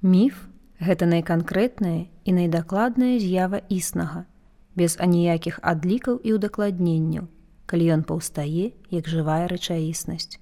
Міф гэта найканкрэтная і найдакладная з'ява існага, без аніякіх адлікаў і ўдакладненняў, калі ён паўстае як жывая рэчаіснасць.